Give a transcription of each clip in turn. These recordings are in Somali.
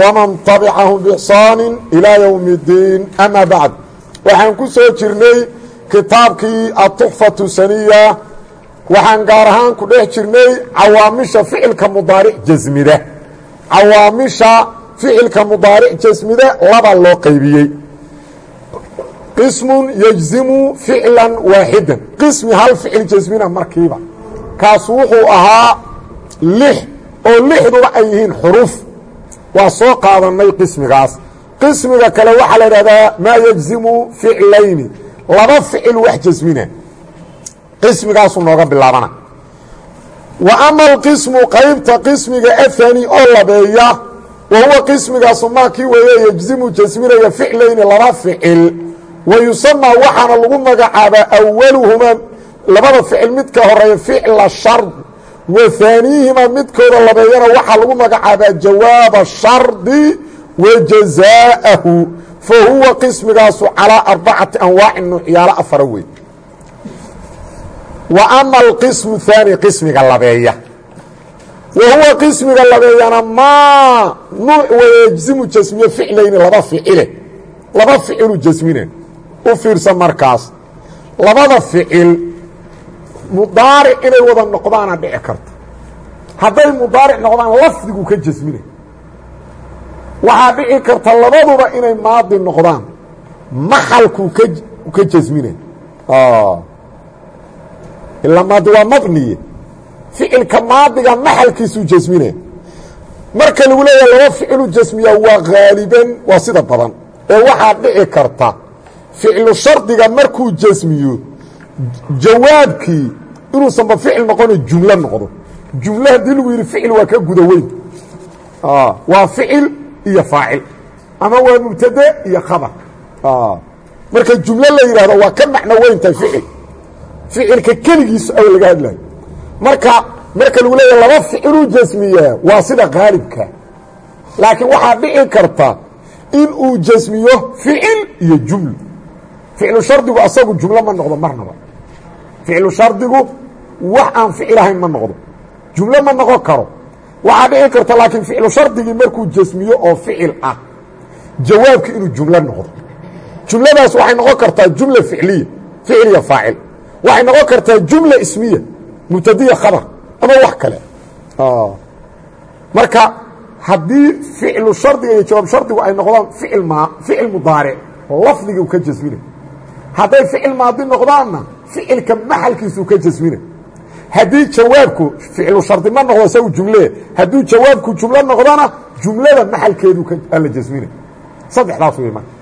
waman tabicahum biixsaani ilaa yowmi اddiin ama bacd. Waxaan ku soo jirnay kitaabkii atuxfatu saniya. Waxaan gaar ahaan ku dhex jirnay cawaamisha ficilka mudaaric jasmida. Cawaamisha ficilka mudaaric jasmida laba loo qaybiyey. Qismun yejzimu ficlan waaxidan. Qismi hal ficil jasmina markiiba. Kaasu wuxuu ahaa lix oo lixduba ay yihiin xuruuf waa soo qaadanay qismigaas. Qismiga kale waxaa la idhahdaa maa yejzimu ficlayni. Laba ficil wax jasmina qismigaasuu nooga bilaabana. Wa ama alqismu qaybta qismiga athani oo labeeya wa huwa qismigaasu maakii weeye yejzimu jasminaya ficlayni laba ficil. Wa yusamaa waxaana lagu magacaabaa awaluhumaa labada ficil midka horreeya ficla shard wa haaniyihimaa midkooda labeeyana waxaa lagu magacaabaa jawaaba shardi wa jazaa'ahu fa huwa qismigaasu calaa arbacati anwaacin nuucyaalo afara wey wa ama alqismu haani qismiga labeeya. Wa huwa qismiga labeeyana maa nuuc wayejzimu jasmiye ficlayni laba ficile. Laba ficilu jasmina u fiirsa markaas. Labada ficil mudaaric inay wada noqdaana dhici karta. Hadday mudaaric noqdaan lafdigu ka jasmina waxaa dhici karta labaduba inay maadi noqdaan. Maxalkuu ka jasmina ilaa maadi waa madniye ficilka maadiga maxalkiisuu jasmina marka lagu leeyaha laba ficilu jasmiya waa haaliban waa sida badan. Ee waxaa dhici karta ficlu shardiga markuu jasmiyo jawaabkii inuusanba ficil noqono jumlo noqdo. Jumlo haddii lagu ficil waa ka guda weyn. Waa ficil iyo faacil. Ama waa mubtade iyo khabar. Marka jumlo la yidhahdo waa ka macno weyntahay ficil ficilka keligiisu aw laga hadlayo marka marka lagu leeyahay laba ficiluu jasmiyaa waa sida qaalibka. Laakiin waxaa dhici karta in uu jasmiyo ficil iyo jumlo ficlu shardigu asagu jumlo ma noqdo marnaba ficlu shardigu wax aan ficil ahayn ma noqdo jumlo ma noqon karo waxaa dhici karta laakiin ficlu shardigii markuu jasmiyo oo ficil ah jawaabki inuu jumlo noqdo jumladaas waxay noqon kartaa jumla ficliya ficil iyo faacil waxay noqon kartaa jumla ismiya mubtadiya khabar ama wax kale marka haddii ficlu shardiga iyo jawaab shardigu ay noqdaan ficil ma ficil mudaaric lafdigii u ka jasmina hadday ficil maadi noqdaanna ficilka maxalkiisuu ka jasmina haddii jawaabku ficlu shardi ma noqdo isagu jumle. Hadduu jawaabku jumlo noqdona jumlada maxalkeedu la jasmina saddexdaas wey marka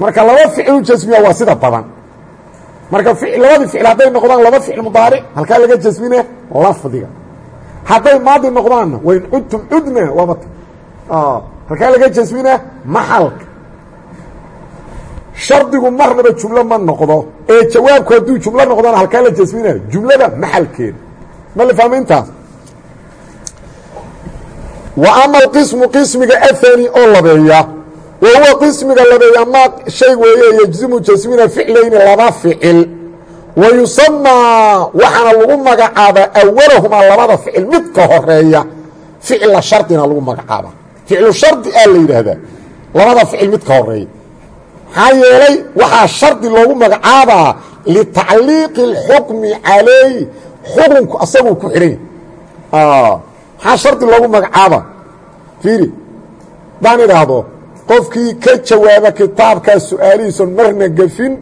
marka laba ficilu jasmiya waa sida badan. Marka labadii ficil hadday noqdaan laba ficil mudaaric halkaa laga jasmina lafdiga. Hadday maadi noqdaanna wayn cudtum cudna waabata halkaa laga jasmina maxalka shardigu marnaba jumlo ma noqdo ee jawaabku hadduu jumlo noqdona halkaa la jasminayo. Jumlada maxalkeeda ma la fahma intaas wa ama alqismu qismiga athani oo labeeya wa huwa qismiga labeeya maa shay weeye yejzimu jasmina ficlayni laba ficil. Wa yusamaa waxaana lagu magacaabaa awalahumaa labada ficil midka horreeya ficla shardina lagu magacaabaa. Ficlu shardi aa la yidhaahdaa labada ficil midka horreeya maxaa yeelay waxaa shardi loogu magacaabaa litacliiqi اlxukmi calayh xukunku asaguu ku xidhan yahy maxaa shardi loogu magacaabaa? Fiiri haddaan idhaahdo qofkii ka jawaaba kitaabkaas su'aalihiisoon marna gefin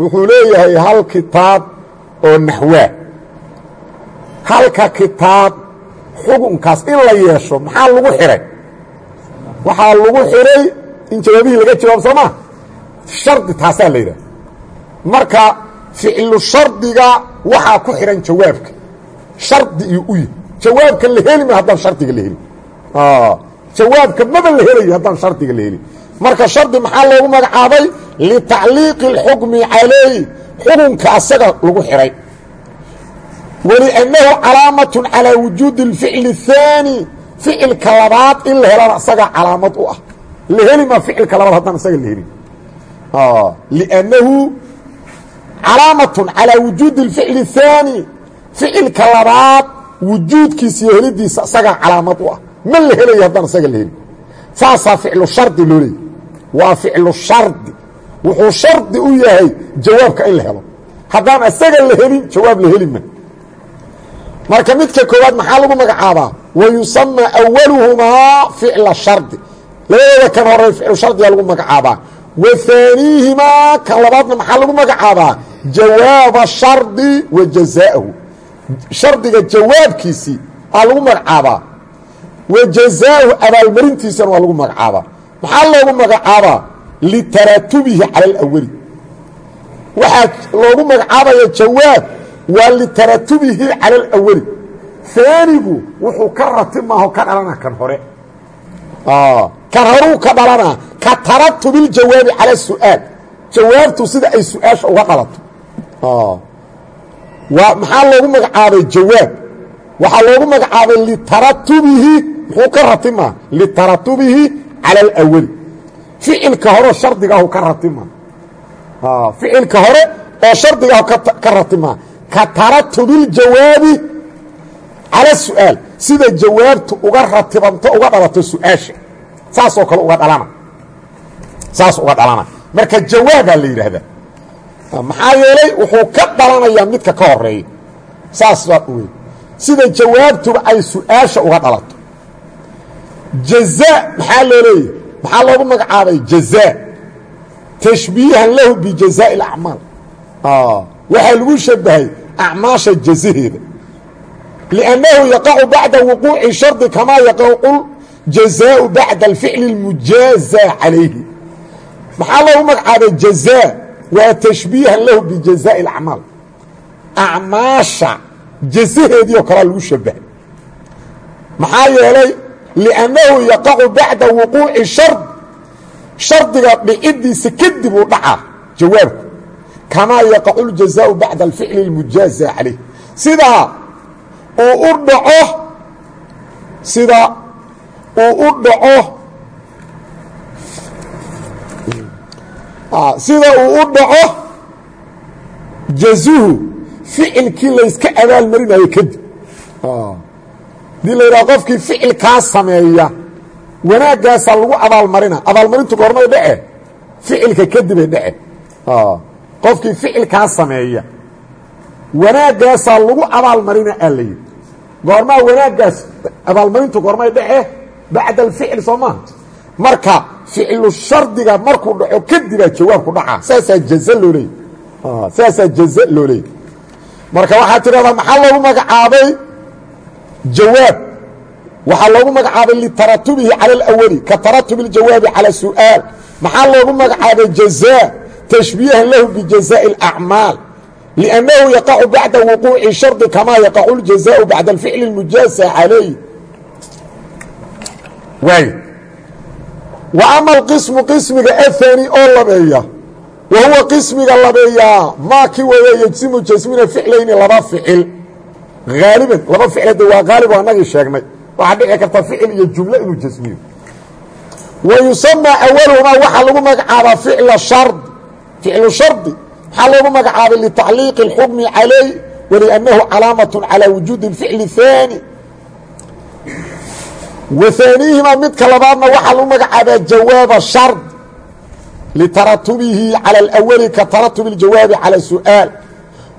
wuxuu leeyahay hal kitaab oo naxwaa halka kitaab xukunkaas in la yeesho maxaa lagu xidhay waxaa lagu xidhay in jawaabihii laga maa shardi taasaa la yidhaha marka ficlu shardiga waxaa ku xidhan jawaabka shardi iyo u yi jawaabka la heli ma haddaan shardiga la helin jawaabka maba la helayo haddaan shardiga la helin marka shardi maxaa loogu magacaabay litacliiqi اlxukmi calayh xukunka asaga lagu xihay waliannahu calaamatun calaa wujuudi اlficli الثaani ficilka labaad in la helana isagaa calaamad u ah la heli ma ficilka labaad haddaan isaga la helin liannahu calaamatun calaa wujuudi اlficli الثaani ficilka labaad wujuudkiisa iyo helidiisa isagaa calaamad u ah ma la helayo haddaan isaga la helin saasaa ficlu shardi loo leeyay waa ficlu shardi wuxuu shardi u yahay jawaabka in la helo haddaan isaga la helin jawaab la heli ma marka midka koowaad maxaa lagu magacaabaa wa yusama awaluhumaa ficla shardi labadooda kan hore ficlu shardiga lagu magacaabaa wa haaniihimaa kan labaadna maxaa lagu magacaabaa jawaaba shardi wa jazaahu shardiga jawaabkiisii aa lagu magacaabaa wa jazaahu abaalmarintiisana waa lagu magacaabaa maxaa loogu magacaabaa litaratubihi cala alawali waxaa loogu magacaabaya jawaab waa litaratubihi cala alawali haanigu wuxuu ka rati maaho ka dhalana kan hore kan horuu ka dhalanaa ka taratubiljawaabi cala su'aal. Jawaabtu sida ay su'aasha uga dhalato waa maxaa loogu magacaabay jawaab? Waxaa loogu magacaabay litaratubihi muxuu ka ratimaa litaratubihi cala alawali ficilka hore shardigaahu ka ratimaa ficilka hore oo shardigaahu ka ratimaa ka taratubiljawaabi cala su'aal. Sida jawaabtu uga ratibanto uga dhalato su'aasha. Saasoo kale uga dhalana saas uga dhalana. Marka jawaabaa la yidhaahdaa. Maxaa yeelay wuxuu ka dhalanayaa midka ka horreeya saas baa wey sida jawaabtuba ay su'aasha uga dhalato. Jazaa maxaa loo leeyahy maxaa loogu magacaabay jazaa? Tashbiihan lahu bijazaa'i اlacmaal waxaa lagu shabahay acmaasha jazaheeda. Liannahu yaqacu bacda wuquuci shardi kamaa yaqacu jazaau bacda alficli اlmujaazaa calayhi maxaa loogu magacaabay jazaa? Waa tashbiihan lahu bijazaa'i اlacmaal acmaasha jazaheedii oo kalea lagu shabahay. Maxaa yeelay liannahu yaqacu bacda wuquuci shard. Shardiga dhicidiisa kadib uu dhacaa jawaabku. Kamaa yaqacu ljazaau bacda alficli اlmujaaza calayh sidaa uu u dhaco sida uu u dhaco sida uu u dhaco jazuhu ficilkii layska abaalmarinayo kadib. Hadii la yidhaha qofkii ficilkaa sameeya wanaaggaasaa lagu abaalmarina. Abaalmarintu goormay dhece ficilka kadibay dhece. Qofkii ficilkaa sameeya wanaaggaasaa lagu abaalmarina aa la yidhi. Goormaa wanaaggaas abaalmarintu goormay dhece bacda alficil soo maaha marka ficlu shardiga markuu dhaco kadibaa jawaabku dhacaa saasaa jaza loo leeyay saasaa jaza loo leeyay marka waxaa tidhahdaa maxaa loogu magacaabay jawaab waxaa loogu magacaabay litaratubihi cala alawali ka taratubi اljawaabi cala su'aal maxaa loogu magacaabay jazaa tashbiihan lahu bijazaaءi اlacmaal liannahu yaqacu bacda wuquuci shardi kamaa yaqacu اljazaau bacda alficli اlmujaasa calayh waay wa ama alqismu qismiga aani oo labeeya. Wa huwa qismiga labeeyaa maaki weeye yejsimu jasmina ficlayni laba ficil. Haaliban laba ficilade waa haalib oo annagii sheegnay. Waxaa dhici karta ficil iyo jumlo inuu jasmiyo. Wa yusamaa awaluhumaa waxaa lagu magacaabaa ficla shard. Ficlu shardi maxaa loogu magacaabay litacliiqi اlxukmi calay waliannahu calaamatun calaa wujuudi اlficli haani wa haaniihimaa midka labaadna waxaa lagu magacaabaa jawaaba shard litaratubihi calى اlأwali ka taratubi اljawaabi calى su'aal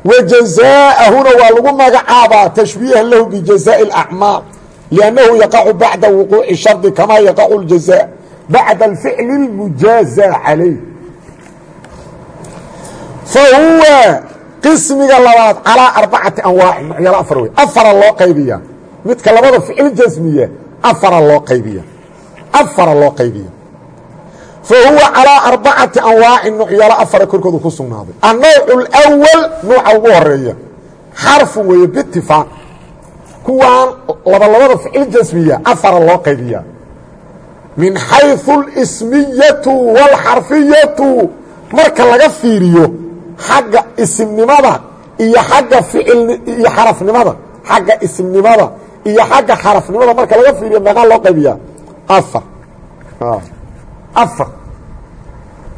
wa jazaa'ahuna waa lagu magacaabaa tashbiihan lahu bijazaaءi اlacmaal liannahu yaqacu bacda wuquuci shardi kamaa yaqacu اljazaa bacda alficli اlmujaaza calayh fahuwa qismiga labaad calىa arbacati anwaacin nocyalo afar wey afara loo qaybiya midka labada ficil jasmiya afara loo qaybiya afara loo qaybiya fa huwa calىa arbacati anwaacin nocyalo afara korkoodu ku sugnaaday annowc اlأwal nooca ugu horeeya xarfun weeye bitifaaq kuwaan laba labada ficil jasmiya afara loo qaybiya min xayثu اlsmiyatu wاlxarfiyatu marka laga fiiriyo xagga isimnimada iyo xagga ficil iyo xarafnimada xagga isimnimada iyo xagga xarafnimada marka laga fiiriyo meeqaa loo qaybiyaa afar afar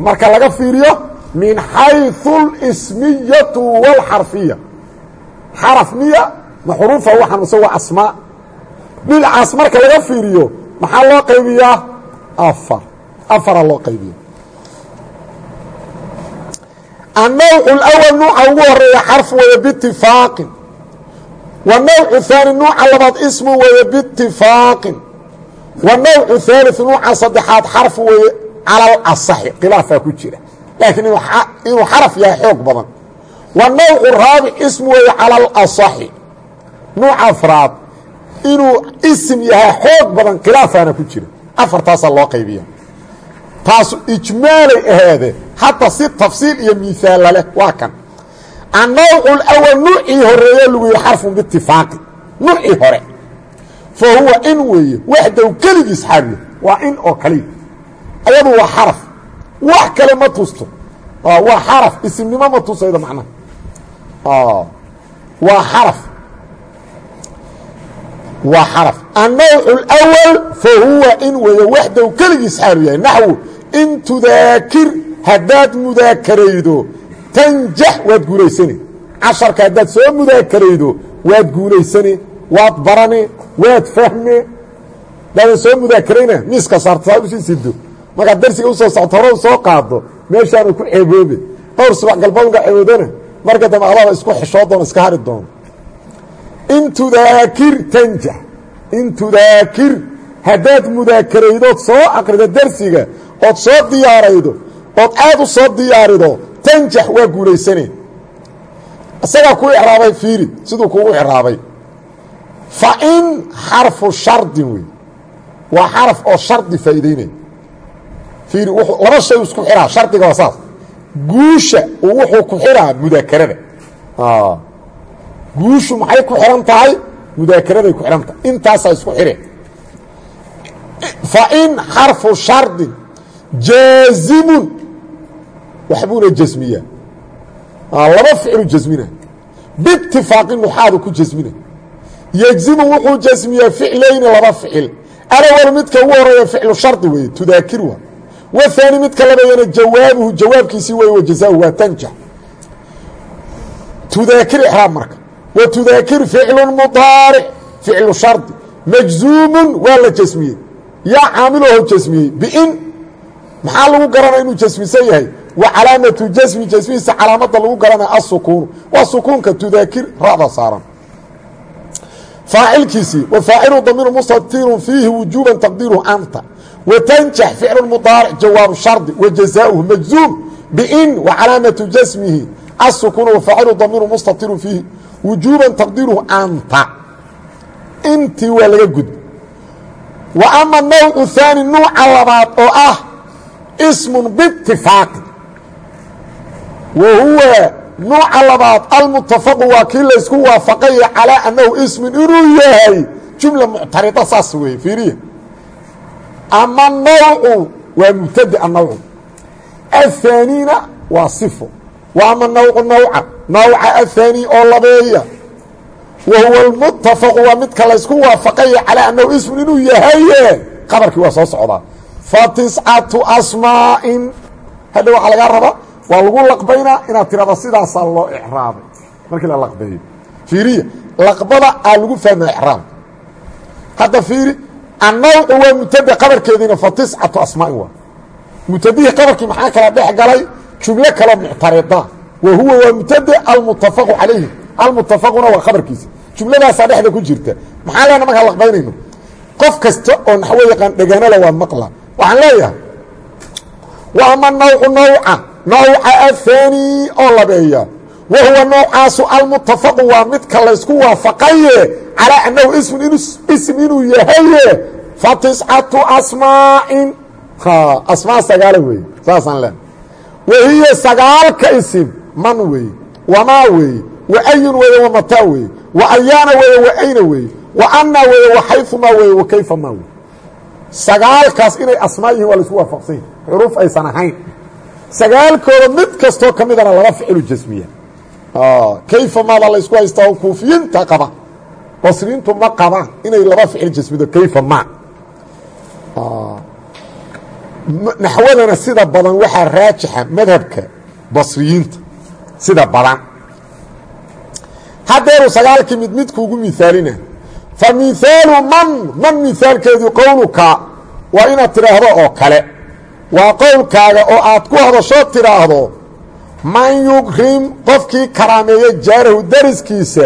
marka laga fiiriyo min xayثu اlsmiyatu wاlxarfiya xaraf miya ma xuruufa waxaan mise waa asmaa dhinacaas marka laga fiiriyo maxaa loo qaybiyaa afar afaraa loo qaybiya النوع الأول نوuca ugu horeeya xarف weeye bاtifaaqin wnawcu aani nuuca labaad ismu weeye bitifaaqin wanawcu haaliu nuuca saddexaad xarfu weeye calalasaxi khilaafaa ku jira. Laakiin inuu xaraf yahay xoog badan. Wanawcu raabic ismu weeye calalasaxi nuuc afraad. Inuu isim yahay xoog badan khilaafaana ku jira. Afartaasaa loo qaybiya taasu ijmaalay ahaadee hadda si tafsiil iyo miisaalla leh waa kan anawcul nuucii horeeye lagu yihi xarfun bitifaaqi nuucii hore fa huwa in weeye waxdow keligiis xaawiya waa in oo kaliya ayadu waa xaraf wax kale ma tusto waa xaraf isimnimo ma tusaydo macnaha waa xaraf waa xaraf annawcu lwal fa huwa in weeye waxdow keligiis xaawiyahay naxwu in tudaakir haddaad mudaakaraydo tanjax waad guulaysane casharka haddaad soo mudaakaraydo waad guulaysane waad barane waad fahme daadan soo mudaakarayna miiska saarta saa u sii sido markaad darsiga u soo socto hore soo qaado meeshaanu ku ceeboobe dhowr subax galboonka ceeboodana marka dambe adaba isku xishoo doono iska hari doono in tudaakir tanjax in tudaakir haddaad mudaakaraydood soo aqrido darsiga ood soo diyaaraydo ood aad u soo diyaarido tanjax waa guulaysane isagaa ku icraabay fiiri siduu kugu icraabay. Fa in xarfu shardin wey waa xaraf oo shardi faa'iideynaya fiiri laba shay isku xiraa shardiga waa saas. Guusha uu wuxuu ku xiraa mudaakarada. Guushu maxay ku xihan tahay? Mudaakaraday ku xihan tahay. Intaasaa isku xire fa in xarfu shardin jaazimun waxbuuna jasmiyaa laba ficilu jasmina. Biitifaaqi nuxaadu ku jasmina. Yejzimu wuxuu jasmiyaa ficlayni laba ficil. Alawal midka ugu horreeya ficlu shardi weeye tudaakir waa. Wahaani midka labeeyana jawaabuhu jawaabkiisii wey wajazaahu waa tanjax tudaakir ixraab marka. Wa tudaakir ficlu mudaaric ficlu shardi. Majzuumun waa la jasmiyey. Yaa caamiloho jasmiyey bin maxaa lagu garanaya inuu jasmisan yahay wa calaamatu jasmi jasmihiisa calaamada lagu garanaya asukuunu waa sukuunka tudaakir ra'da saaran. Faacilkiisii wa faacilu damiiru mustatirun fiihi wujuuban taqdiiruhu anta wa tanjax ficlu mudaaric jawaabu shardi wa jazaauhu majzuum bin wa calaamatu jasmihi asukuunu wa faacilu damiiru mustatirun fiihi wujuuban taqdiiruhu anta intii waa laga gudba wa ama nawcu haani nuuca labaad oo ah ismun biitifaaqi wa huwa nuuca labaad almutafaqu waa kii laysku waafaqaya calaa annahu ismun inuu yahay jumla muctarida saas weeye fiiriya ama nawcu waa mubtade anawcu ahaaniina waa sifo wa ama nawcu nawca nawca ahaani oo labeeya wa huwa almutafaqu waa midka laysku waafaqaya calaa annahu ismun inuu yahaye qabarkii waa soo socdaa fa tiscatu asmaa'in hadha waxaa lagaa rabaa waa lagu laqbaynaa inaad tirahdo sidaasaa loo icraabay markii la laqbeeyo fiiriya laqbada aa lagu fahma icraab. Hadda fiiri annawcu waa mubtade qabarkeediina fa tiscatu asmaa'in waa. Mubtadihii qabarkii maxaa kala dhex galay? Jumlo kaloo muctarida. Wa huwa waa mubtade almutafaqu calayhi. Almutafaquna waa khabarkiisa jumladaasaa dhexda ku jirta. Maxaa leena markaa laqbaynayno? Qof kasta oo naxwo yaqaan dhegaanala waa maqla. Waxaan leeyahay wa ama nawcu nawca nawca ahaani oo labeeya wa huwa nawcaasu almutafaqu waa midka laysku waafaqaye calaa annahu ismun ism inuu yahaye fa tiscatu asmaa'in asmaa sagaala weeye saasaan len wahiya sagaalka isim man weeye wamaa weeye wa ayun weeye wamataa weeye wa ayaana weeye wa ayna weeye wa anna weeye wa xayumaa weeye wa kayfa maa weye sagaalkaas inay asmaa yihiin waa la isku waafaqsan yahi aysan ahayn sagaalkooda mid kastoo ka midana laba ficilu jasmiya. Kayfa maada la ysku haystaa oo kuufiyiinta qaba? Basriintu ma qabaan inay laba ficil jasmido kayfa ma? Naxwadana sida badan waxaa raajixa madhabka basriyiinta sida badan. Haddeeru sagaalkii mid midkuugu miaalina fa miaalu man man miaalkeedu qowluka waa inaad tidhaahdo oo kale waa qowlkaaga oo aad ku hadashoo tidhaahdo man yukrim qofkii karaameeya jaarahu dariskiisa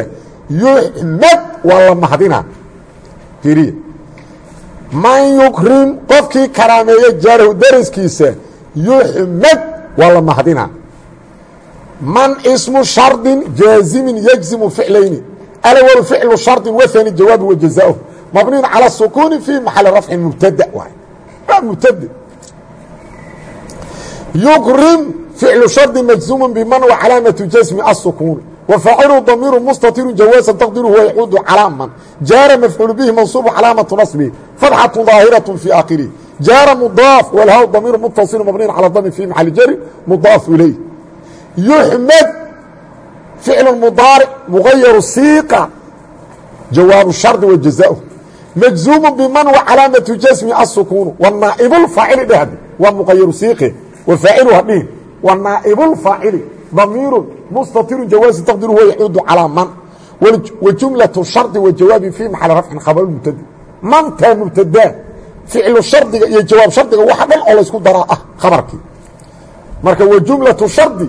yuxmad waa la mahdina iriya man yukrim qofkii karaameeya jaarahu dariskiisa yuxmad waa la mahdina man ismu shardin jaazimin yajzimu ficlayni alawlu ficlu shardin waani jawaabi wa jazaahu calى sukuuni fii maxali rafcin mubtada waay waa mubtade yukrim ficlu shardi majzuumun biman wa calaamatu jasmi asukuun wa faacilu damiiru mustatiru jawaasan taqdiru huwa yacuudu calaa man jaara mafcuulu bihi mansuubu calaamatu nasbihi fatxatu daahiratun fii aakhirihi jaara mudaaf walhaw damiiru mutasilu mabniin cala dami fii maxali jari mudaaf ilayh yuxmed ficlu mudaaric mugayaru siiqa jawaabu shardi wa jazaahu majzuumu biman wa calaamatu jasmi asukuunu wanaa'ibu lfaacili dhehd waa muqayaru siiqe wa faacilu hadhihin wa naa'ibulfaacili damiiru mustatiru jawaazi taqdiru huwa yaxuudu calىa man wa jumlaةu shardi wa jawaabi fii maxali rafcin khabar mubtadi mantaa mubtadaa ficlu shardiga iyo jawaab shardiga waxa dhan oo laysku daraa ah khabarkii marka wa jumlaةu shardi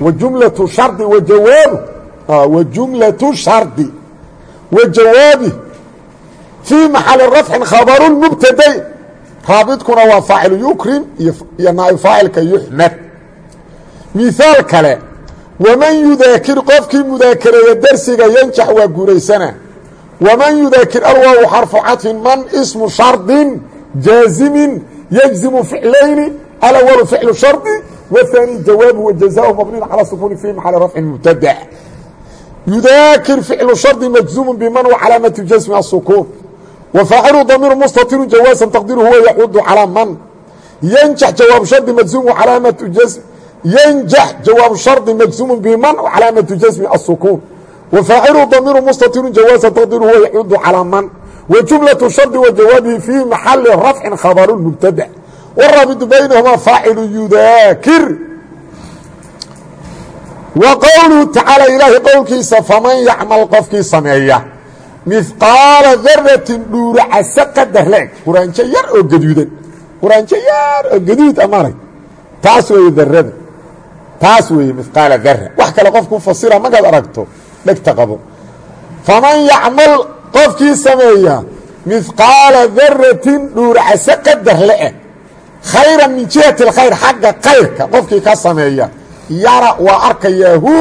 wa jumlaةu shardi wa jawaabu wa jumlaةu shardi wa jawaabi fii maxali rafcin khabaru mubtaday raabidkuna waa faacilu yukrim iyo naa'ifaacilka yuxmed mihaal kale waman yudaakir qofkii mudaakareeya darsiga yanjax waa guulaysana waman yudaakir alwaawu xarfu cadfin man ismu shardin jaazimin yajzimu ficlayni alawalu ficlu shardi waثaani jawaabu wajazaahu mabniin calaa sukuuni fi maxali rafcin mubtadac yudaakir ficlu shardi majzuumu biman wa calaamatu jasmi asukuun wafaacilu damiiru mustatiru jawaasan taqdiru huwa yaxudu calىa man yanjax jawaabu shardi majzuum calaamatu jasm ينجح جواب شرط مجزوم بمن وعلامة جزم السكون وفاعل ضمير مستتر جوازا تقدر هو يعود على من وجملة الشرط وجوابه في محل رفع خبر مبتدع والرابط بينهما فاعل يذاكر وقوله تعالى إلهي قولكيسا فمن يعمل قفكي سمعيه mifqaala daratin dhuuracaso qadar leeg. Quraanjo yar oo gaduudan. Quraanjo yar oo gaduud ah amanay taas weeye darada taas weeye mifqaala dara wax kale qofkuu fasira markaad aragto dhegta qabo. Faman yacmal qofkii sameeya mifqaala daratin dhuuracaso qadar le'eh khayran min jihati اlkhayr xagga kayrka qofkii ka sameeya. Yara waa arkayaa hu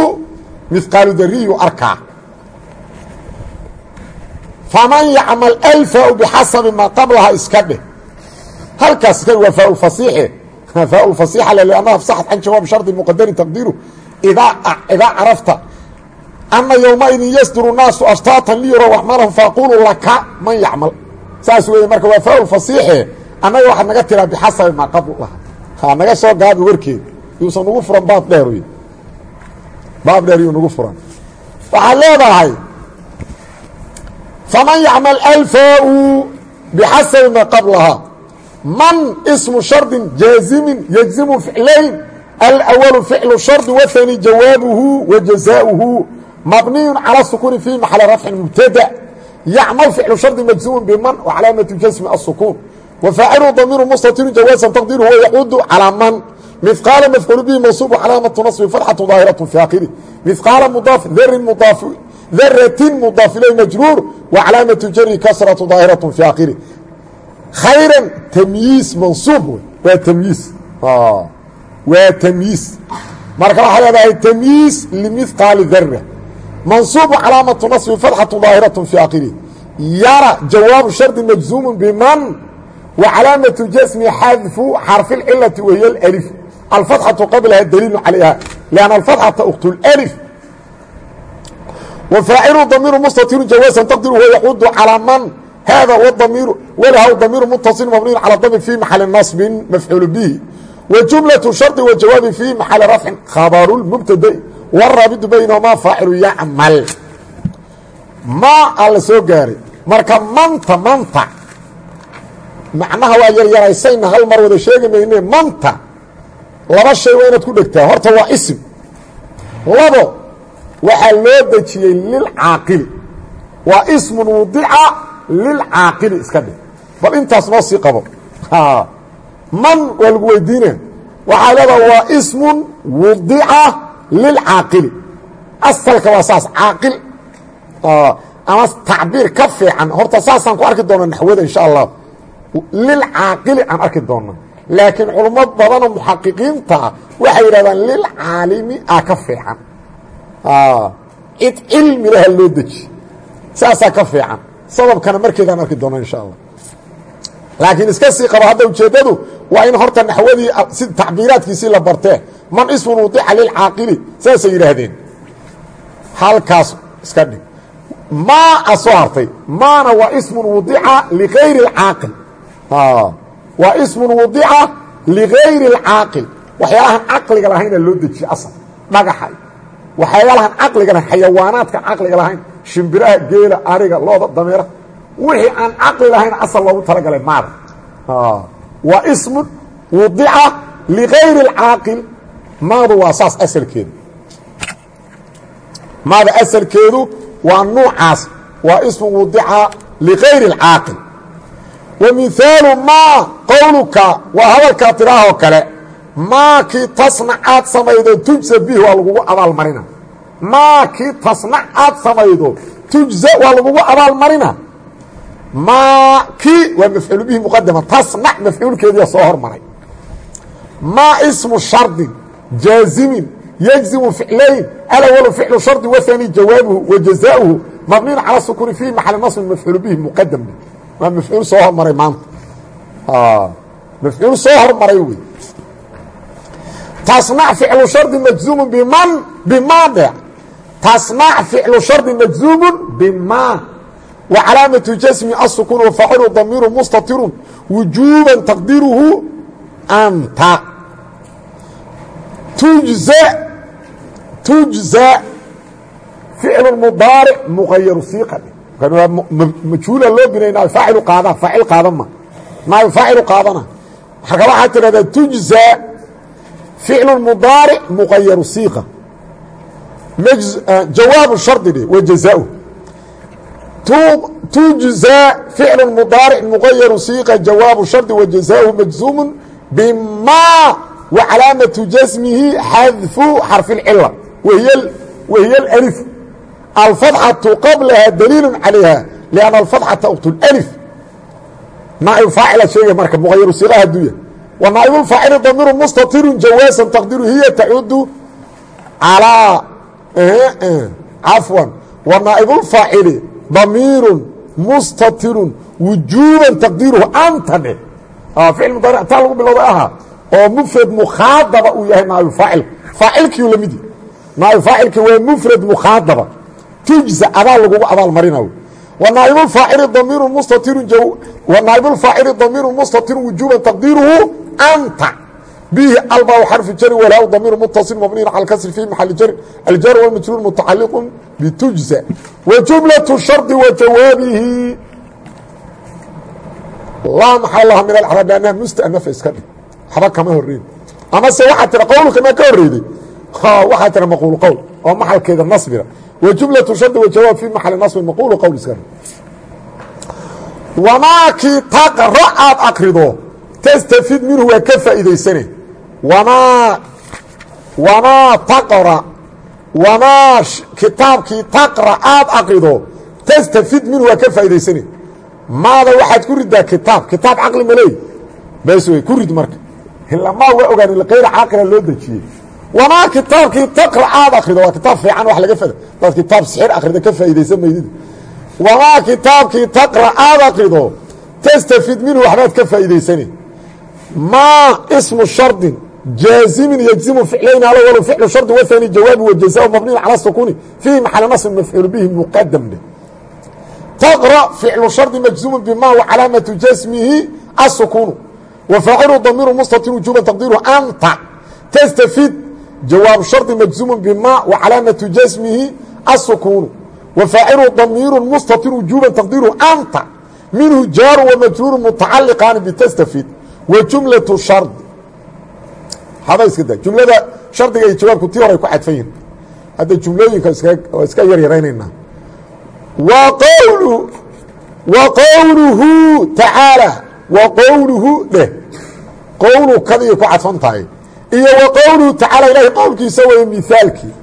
mifqaalu dariyuu arkaa faman yacmal alfaa bixasabi maa qablahaa iska halkaas iska waa faaulfasiixe faaulfasiixa le liannaha afsaxat can jawaab shardi muqadarin taqdiiru idaa carafta ana yowmaidin yasduru naasu ashtaatan liyurow axmaalahum faaqulu laka man yacmal saas weeye marka waa faaulfasiixe annaga waxaad naga tiraa bixasabi maa qablaha ha naga soo gaabi warkeeda yuusan ugu furan baab dheery baab dheer yuu nagu furan waxaad leedahay faman yacmal alfau bixasabi maa qablahaa man ismu shardin jaazimin yejzimu ficlayn alawalu ficlu shardi waani jawaabuhu wa jazaauhu mabniyun cala sukuuni fii maxali rafcin mubtada yacmal ficlu shardi majzuumun biman wa calaamatu jasmi asukuun wafaacilu damiiru mustatiru jawaasan taqdiruhu wayacuudu calaa man mihqaala mafcuulu bihi mansuubu calaamatu nasbi farxatu daahiratu fi aakhiri mihqaala mudaaf darin mudaafi daratin mudaaf ilay majruur wacalaamatu jari kasratu daahiraة fi akhiri khayra tamyiis mansuub waa tamyiis waa tamyiis marka waxaa leedahay tamyiis limihqaali dara mansuubu calaamatu naصbi fatxatu daahiraة fi akhirih yara jawaabu shardi majzuumu biman wa calaamatu jasmi xadfu xarfi اlcilati wahiy اlأlif alfatxatu qablaha daliilu calayha lanna alfatxata uktu اlأlif wfaacilu damiiru mustatiru jawaasan taqdiru huwa yacuudu calaa man? Haada huwa damiiru walahaw damiiru mutasinu mabniyun calaa damir fii maxali nasbin mafcuulu bihi. Wa jumlatu shardi wa jawaabi fii maxali rafcin khabarulmubtada'i waraabidu baynahumaa faacilu yacmal maa a la soo gaaray marka manta manta. Macnaha waa yaryaraysayna hal mar wada sheegi mayne manta. Laba shay waa inaad ku dhegtaa. Horta waa isim labo waxaa loo dejiyey lilcaaqili waa ismun wudica lilcaaqili iska dhig. Bal intaas noo sii qabo. Man waa lagu weydiina waxaa leedaha waa ismun wudica lilcaaqili asalka waa saas caaqil. Ama tacbiir ka fiican. Horta saasaan ku arki doona naxwada insha allah. Lilcaaqili aan arki doona laakiin culummo badanoo muxaqiqiinta waxay yidhahdaan lilcaalimi a ka fiican cid cilmi laha loo deji. Saasaa ka fiican. Sababkana markeedaan arki doona insha allah. Laakiin iska sii qabo hadda ujeeddadu waa in horta naxwadii si tacbiiraadkiisii la bartee. Man ismun wudica lilcaaqili saasay yidhaahdeen. Halkaas iska dhig. Maa a soo hartay. Maana waa ismun wudica ligayri اlcaaqil waa ismun wudica ligayri اlcaaqil waxyaalahan caqliga lahayna loo dejiye asal. Dhagaxa waxyaalahan caqliga lahayn xayawaanaadka caqliga lahayn shimbiraha geela ariga looda dameera. Wixii aan caqli lahayn asal loogu talagalay maada waa ismun wudica ligayri اlcaaqil maadu waa saas asalkeedu. Maada asalkeedu waa nuucaas. Waa ismun wudica ligayri اlcaaqil wa maa qowluka waa hadalkaa tiraahoo kale maakii tasnac aad samaydo tujza bihi waa lagugu abaalmarina. Maakii tasnac aad samaydo tujza waa lagugu abaalmarina. Maakii waa mafcuul bihi muqadama tasnac mafcuulkeediia soo hormaray. Maa ismu shardin jaazimin yejzimu ficlayn alawalu ficlu shardi waani jawaabuhu wa jazauhu mabniin cala sukuni fii maxali nasbin mafcuul bihi muqadam waa mafcuul soo hormaray maanta. Mafcuul soo tasnac ficlu shardi majzuumun biman? Bimaa dheec eh. tasnac ficlu shardi majzuumun bimaa wa calaamatu jasmi asukun wafaculu damiiru mustatirun. Wujuuban taqdiruhu anta. Tujza tujza ficlu mudaaric muqayaru siiqa majhuula loo binay naab faacilu qaada faacil qaadama naab faacilu qaadana. Marka waxaad tidhahdaa tujza ficlu mudaaric muqayaru siiqa jawaabu shardi dhe wa jazau tujzaa ficlu mudaaric muqayaru siiqa jawaabu shardi wa jazaahu majzuumu bimaa wa calaamatu jasmihi xadfu xarfi اlcila wahiya alif alfatxatu qablaha daliilu calayha lianna alfatxata uqtu lif naa faacila sheegay marka muqayaru siiqa haduuya wnaaibfaacili damiru mustatiru jawaasan taqdiru hiya tacudu calaa cafwan wanaa'ibulfaacili damiirun mustatirun wujuuban taqdiiruhu anta dheh ficil mudaric taa lagu bilowday ahaa oo mufrad mukhaadaba uu yahay naaibfaacil faacilkiiu lamidi naaibfaacilki waa mufrad mukhaadaba tujza abaal lagugu abaal marinayo wanaa'ibulfaacili damiirun mustatiru wujuuban taqdiiruhu anta bihi albaa xarfu jari walhaa damiiru mutaصil mabniyin cala kasri fi maxali jari aljar wاlmajruur mutacaliqu bitujza wa jumlaةu shardi wa jawaabihi laa maxaa laha min alcraab annaha mustanafa iska dhig waxba kama horeyn amase waxaa tira qowlka maa ka horeyday waxaa tira maquul qowl oo maxalkeeda nasbira wa jumlatu shardi wa jawaab fii maxali nasbin maquulu qowl iska wamaakii taqra aad akrido tastafid minhu waa ka faa'iidaysane. Wamaa wamaa taqra wamaa kitaabkii taqra aad akrido tastafid minhu waa ka faa'iidaysane. Maada waxaad ku ridaa kitaab kitaab caqli maleey bes wey ku rid marka. Hilamaa waa ogaan ilkayra caaqila loo dejiyey. Wamaa kitaabkii taqra aad akrido waa kitaab fiican wax laga fada. Daad kitaab sixir akrida ka faa'iidaysan maydid. Wamaa kitaabkii taqra aad akrido tastafid minhu waxbaad ka faa'iidaysane maa ismu shardin jaazimin yejzimu ficlayna alwal ficlu shardi waani jawaabi wajazaa mabniyin cala sukuni fii maxali nasbin mafcuulu bihi muqadam dheh taqra ficlu shardi majzuumun bima wa calaamatu jasmihi asukunu wa faacilu damiiru mustatir wujuuban taqdiiru anta tastafid jawaabu shardi majzuumun bima wa calaamatu jasmihi asukunu wa faacilu damiiru mustatir wujuuban taqdiiru anta minhu jaaru wa majruuru mutacaliqaani bitastafid wa jumlatu shardi hada iska da jumlada shardiga iyo jawaabku tii horay ku cadfan yihiin hadda jumlooyinka waa iska yar yaraynaynaa. Wa qowluhu tacaalى wa qowluhu dheh. Qowlu kadii ku cadfan tahay. Iyo wa qowluhu tacaala ilahay qowlkiisa weye mihaalkii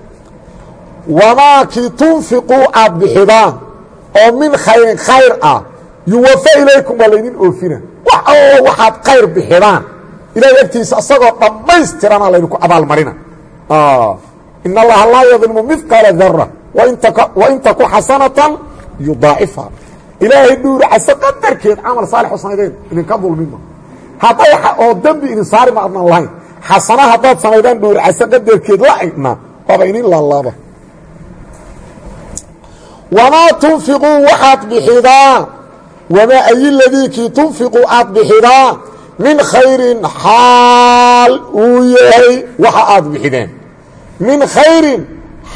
wamaakii tunfiquu aad bixidaan oo min khayrin khayr ah. Yuwafa ilaykum waa laydin oofina wax allo waxaad khayr bixidaan ilahay agtiisa isagoo dhammaystirana laydinku abaalmarina. In allaha laa yadlimu midqaala dara wain taku xasanatan yudaacifha ilaahay dhuuri case qadarkeed camal saalix u samaydeen idinka dulmima hadday oo dembi idin saari ma adnan lahayn. Xasana haddaad samaydaan dhuuri case qadarkeed la-na waaba inin laalaaba. Wamaa tunfiquu waxaad bixidaan wamaa ayi ladiikii tunfiquu aad bixidaan min khayrin xaal uu yahay waxa aad bixideen min khayrin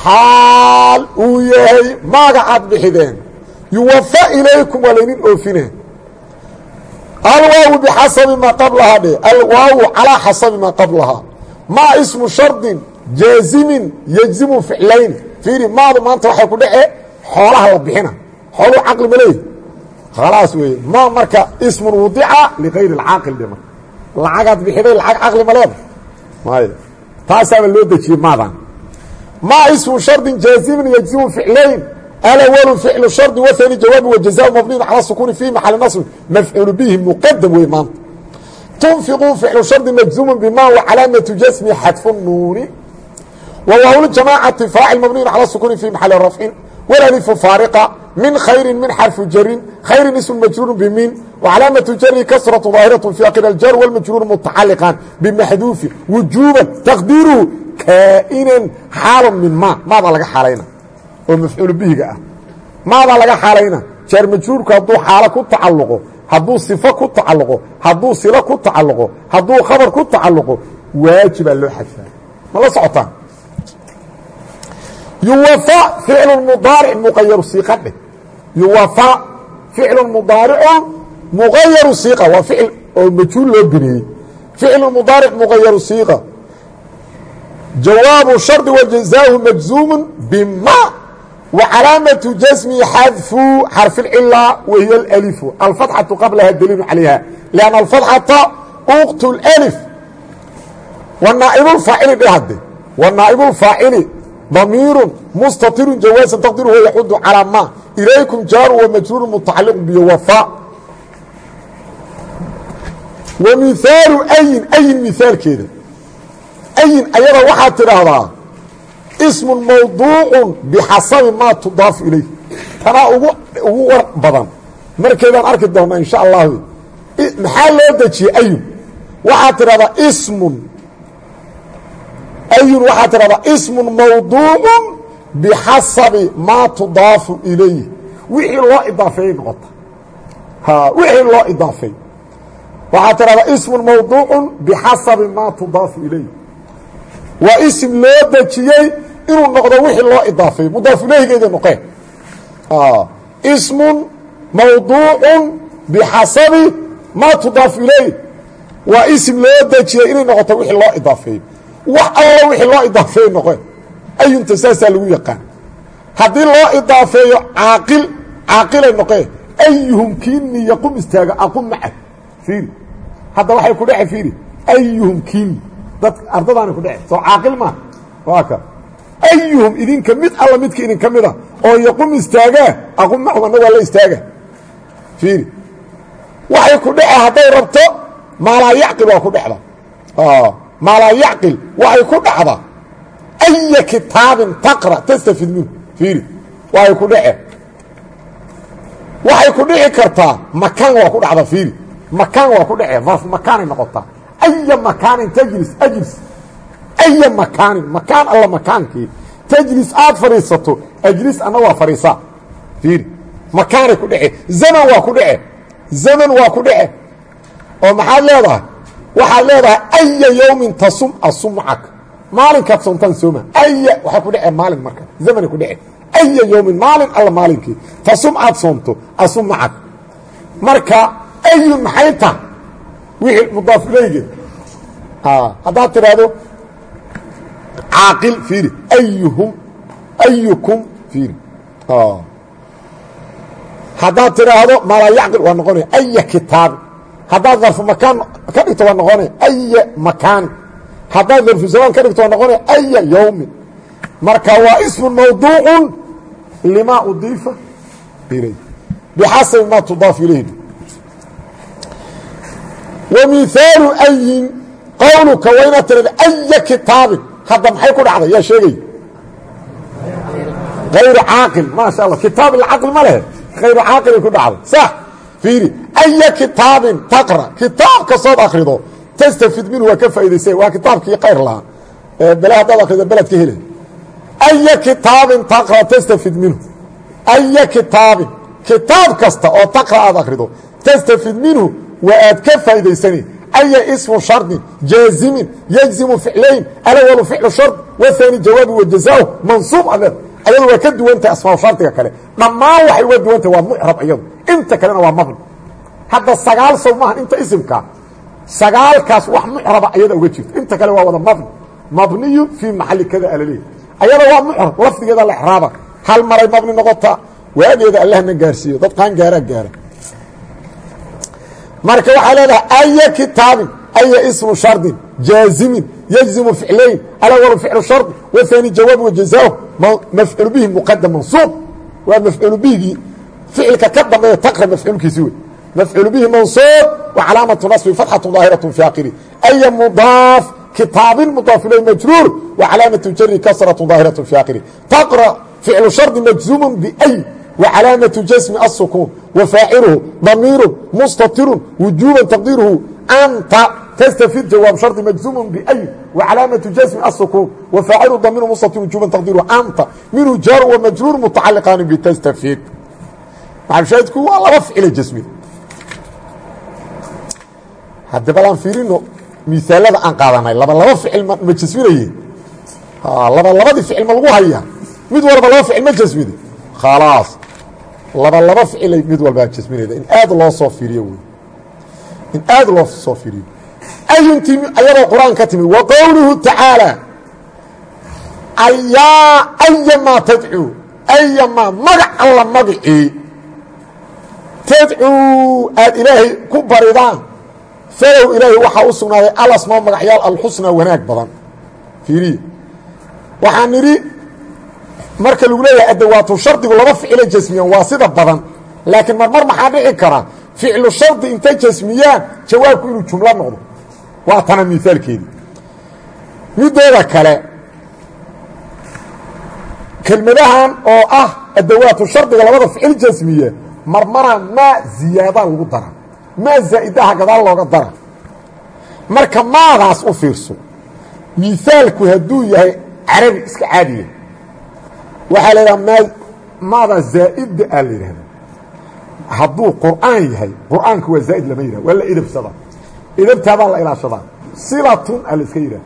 xaal uu yahay maaga aad bixideen yuwafa ilaykum waa laynin oofine alwaawu bixasabi maa qablahaa dhe alwaawu calaa xasabi maa qablahaa maa ismu shardin jaazimin yejzimu ficlayn fiiri maadu maanta waxay ku dhece xoolaha la bixina xooluu caqli ma leeyi khalaas weeye ma marka ismun wudica ligayri alcaaqil dhima. Lacagaad bixiday lacag caqli ma leeda may taasaaba loo dejiyey maadan. Maa ismu shardin jaazimin yajzimu ficlayn alawalu ficlu shardi waani jawaabi wajazaa mabniyun cala sukuuni fii maxali nasbi. Mafcuulu bihi muqadam wey maanta. Tunfiquu ficlu shardi majzuumun bimaa wacalaamatu jasmi xadfu nuuni wa wawljamaacati faacil mabniyun cala sukuuni fii maxali rafcin walalifu faariqa min khayri min xarfu jarin khayrin ism majruur bimin wcalaamatu jari kasratu daahiraة fi akir aljar wاlmajruur mutacaliqan bimaxduufi wujuuban taqdiiruhu kaa'inan xaalu min ma maadaa laga xaalayna oo mafcuul bihiga ah. Maadaa laga xaalayna jaar majruurku hadduu xaalo ku tacalluqo hadduu sifo ku tacalluqo hadduu silo ku tacalluqo hadduu khabar ku tacalluqo waajibaa loo xadfaa. Ma la socotaan yuwafa ficlu mudaaric muqayaru siiqa dheh yuwafa ficlu mudaarico muqayaru siiqa waa ficil oo majhuul loo bineeyey ficlu mudaaric muqayaru siiqa jawaabu shardi wa jazaahu majzuumu bima wa calaamatu jasmi xadfu xarfi اlcila wa hiya alalifu alfatxatu qablaha daliilu calayha lianna alfatxata uqtu اlif wa naa'ibu lfaacili dheh hadde wa naa'ibu lfaacili mustatiru jawaasan taqdiruhu yaxudu calaa ma ilaykum jaaru wamajruuru mutacaliqu biyowafa wa mihaalu ayin ayin mihaalkeeda ayin ayada waxaad tidhaahdaa ismu mawduucu bixasabi maa tudaafu ilayh. Tanaa ugu war badan. Markeedaan arki doonaa insha allahu maxaa loo dejiyey ayun waxaad tidhahdaa ismun ayun waxaad tidhahdaa ismun mawduucu bixasabi maa tudaafu ilayh wixii loo idaafeeyey noqota. Wixii loo idaafeey waxaad tidhahdaa ismun mawduucu bixasabi maa tudaafu ilayh waa isim loo dejiyey inuu noqdo wixii loo idaafeeyey mudaaf ilayhgeeda noqee. Ismun mawduucu bixasabi maa tudaafu ilayh waa isim loo dejiyey inay noqoto wixii loo idaafeeyey wax alla wixii loo idaafeeye noqe ayunta saasaa lagu yaqaan. Haddii loo idaafeeyo caaqil caaqilay noqee ayuhum kiini yaqum istaaga aqum maca fiiri. Hadda waxay ku dhece fiiri. Ayuhum kiini dad ardadaani ku dhece soo caaqil maa waa ka. Ayuhum idinka mid alla midka idinka mida oo yaqum istaagaa aqum macum anna waa la istaaga. Fiiri. Waxay ku dhece hadday rabto maalaa yacqil waa ku dhecda maalaa yacqil waxay ku dhacdaa aya kitaabin taqra tastafid minhu fiiri waxay ku dhece waxay ku dhici kartaa makaan waa ku dhacda fiiri makaan waa ku dhece darf makaanay noqotaa aya makaanin tajlis ajlis aya makaanin makaan alla makaankii tajlis aad fadhiisato ajlis anna waa fadhiisaa fiiri makaanay ku dhece zaman waa ku dhece zaman waa ku dhece oo maxaad leedahay waxaad leedahay aya yowmin tasum asumcak maalinkaad soomtaan aya waxaa ku dhece maalin marka zamanay ku dhece aya yowmin maalin alla maalinkii. Tasum aad soomto asumcak marka ayun maxay ta wixii mudaaf ilaygeed haddaad tidhaahdo caaqil fiiri ayuhum ayukum fiiri. Haddaad tidhaahdo maalaa yacqil waa noqonaya aya kitaabi haddaad darfu makaan ka dhigto waa noqonaya aya makaani haddaad darfu zamaan ka dhigto waa noqonaya aya yowmin marka waa ismun mawduucu limaa udiifa ilayh bixasabi maa tudaaf ilayh wa ayin qowluka waa inaad aya kitaabin hadda maxay ku dhacday yaa sheegay ayru caaqil maasha allah kitaab ilcaql ma lehe ayru caaqilay ku dhacday sax fiiri aya kitaabin taqra kitaab kastood akrido tastafid minhu waa ka faa'idaysay waa kitaabkii kayr lahaa bele haddaad akrido beled ka helay aya kitaabin taqra tastafid minhu aya kitaabin kitaab kasta oo taqra aad akrido tastafid minhu waa aad ka faa'idaysani aya ismu shardin jaazimin yajzimu ficlayn alawalu ficlu shard waani jawaabi wajazaahu mansuub adeed ayadu waa ka duwantahay asmaa shardiga kale dhammaan waxay uga duwantahay waa mucrab iyadu inta kalena waa mabni hadda sagaal sow maaha inta isimka. Sagaalkaas wax mucraba ayada uga jirto inta kale waa wada mabni. Mabniyun fii maxali kada alaleey ayada waa mucrab lafdigeeda la exraaba hal maray mabni noqota? Waageeda allahna gaarsiiyo. Dad qaan gaaraa gaara. Marka waxaa leedahay aya kitaabin aya ismu shardin jaazimin yajzimu ficlayn alawalu ficlu shardi waani jawaab wajazaahu mafcul bihi muqadam mansuub waa mafcul bihigii ficilka ka dambeeya taqrab mafcuulkiisi wey mafcuul bihi mawsuub wa calaamatu nasbi fatxatu daahiratu fi akhiri. Aya mudaaf kitaabin mudaaf ilay majruur wa calaamatu jari kasratu daahiratu fi akhiri. Taqra ficlu shardi majzuumun biay wa calaamatu jasmi asukuun wa faaciluhu damiirun mustatirun wujuuban taqdiiruhu anta tstfid jawaab shardi majzuumun biay wa calaamatu jasmi asukuun wa faacilu damiiru mustatirun wujuuban taqdiiruhu anta. Minhu jaaru wa majruur mutacaliqaani bitastafid maxamshaahidku waa laba ficile jasmida hadde bal aan fiirino miisaalada aan qaadanay labalaba ficil ma jasminaye labalabadii ficil ma lagu haya mid walba laba ficil ma jasmide khalaas labalaba ficilay mid walbaa jasminayda in aad loo soo fiiriyo wey in aad loo soo fiiriyo. Ayuntimi ayadoo qur'aan ka timid wa qowluhu tacaalaa ayaa ayamaa tadcuu ayamaa magac alla magacii tadcuu aad ilaahay ku baridaan falahu ilaahay waxaa u sugnaaday alasmaa magacyaal alxusnaa wanaag badan. Fiiriya waxaan nidhi marka lagu leeyahay adawaatu shardigu laba ficila jasmiyaan waa sida badan. Laakiin marmar maxaa dhici kara? Ficlu shardi intay jasmiyaan jawaabku inuu jumlo noqdo. Waa tana miaalkeedii midooda kale kelmadahan oo ah adawaatu shardiga labada ficil jasmiye marmaraan maa ziyaadaan lagu dara maa zaa'idaha gadaal looga dara. Marka maadaas u fiirso miaalku hadduu yahay carabi iska caadiya waxaa la yidhaha maa maada zaa'ida aa la yidhahda hadduu qur'aan yahay qur'aanka waa zaa'id lama yidhah waa la idabsadaa idabtaabaa la ilaashadaa silatun aa la iska yidhah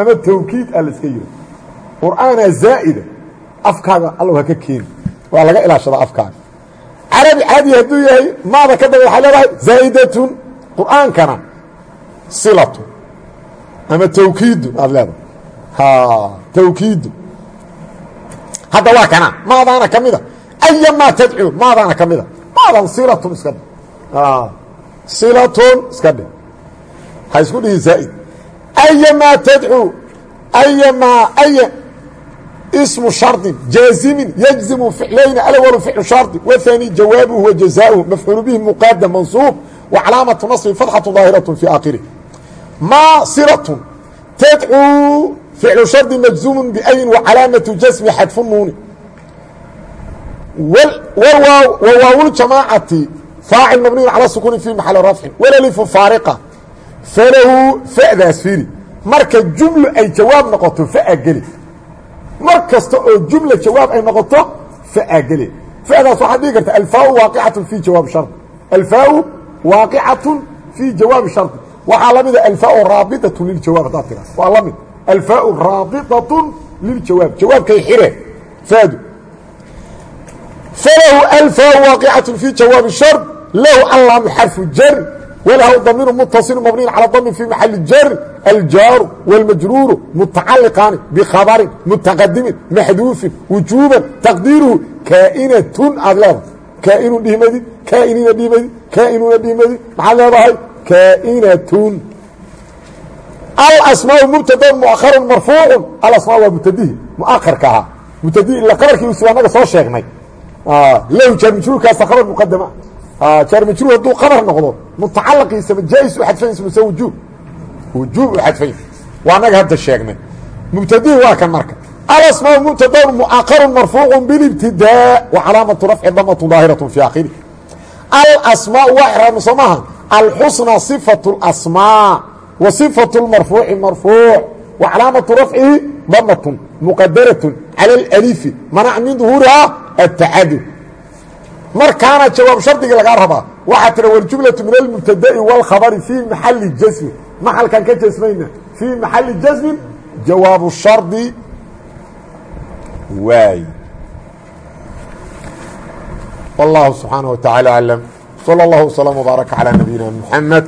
ama tawkiid aa la iska yidhah qur'aanaa zaa'ida afkaaga allow ha ka keeni waa laga ilaashadaa afkaaga carabi caadi hadduu yahay maada ka daba waxay leedahay zaa'idatun qur'aankana silatun ama tawkiidun aad leedahay. Tawkiidu. Hadda waa kana maadaana ka mida. Ayamaa tadcuu maadaana ka mida. Maadan silatun iska dhe silatun iska dhe ha isku dhihi zaa'id ayamaa tadcuu ayamaa aya ismu shardi jaazimin yajzimu ficlayni alwalu ficlu shardi waani jawaabuhu wa jazaahu mafcuulu bihi muqaada mansuub wa calaamatu nasbi fatxatu daahiratun fii aakhirih maa siratun tadcuu ficlu shardi majzuumun biayin wa calaamatu jasmi xadfu nuuni wawaawljamaacati faacil mabniyun cala sukuuni fii maxali rafcin walalifu faariqa falahu fadaas fiiri marka jumlu ay jawaab noqoto fa geli mar kasta oo jumla jawaab ay noqoto faa geli fadaas waxaad dhigi karta alfaau waaqicatun fi jawaabi shardi alfaau waaqicatun fii jawaabi shardi waxaa la mida alfaau raabidatun liljawaab haddaad tiraa. Waa la mid alfaau raabidatun liljawaab jawaabkay xire. Faadu. Falahu alfaau waaqicatun fi jawaabi shard lahu allaamu xarfu jar wlahu damiru mutaصilu mabniyin calى dami fi maxali jari aljaaru wاlmajruuru mutacaliqaani bkhabarin mutaqadimin maxduufin wujuuban taqdiiruhu kaainatun aad leedahay kaainu dhihmadid kaainina dhihmadid kaainuna dhihmadid maxaad leedahay kaainatun alasmaau mubtadaun muaharun marfuucu alasmaa waa mubtadihi muaharka ahaa mubtadihi ila qabarkii usi anaga soo sheegnay lahu jaar majruurkaasa khabar muqadama jaar majruur hadduu qabar noqdo mutacalaqiisaba jaais u xadfaysa muse wujuub. Wujuub u xadfaysa waa anaga hadda sheegnay. Mubtadihii waa kan marka. Alasmaa mubtadaun muakarun marfuucu bilibtidaa wa calaamatu rafci damatu daahiratu fi aakhiri. Alasmaau waa xraabna soo maaha alxusna sifatu اlasmaa wa sifatu lmarfuuci marfuuc wa calaamatu rafcihi damatun muqadaratun cala alalifi manac min duhuurihaa atacadud markaana jawaab shardiga lagaa rabaa waxaa tira waljumlaةu min almubtada'i wاlkhabari fii maxali jasmin maxalkan ka jasmayna fii maxali jasmin jawaabu shardi waay والله سبحانه وتعالى أعلم صلى الله وسلم وبارك على نبينا محمد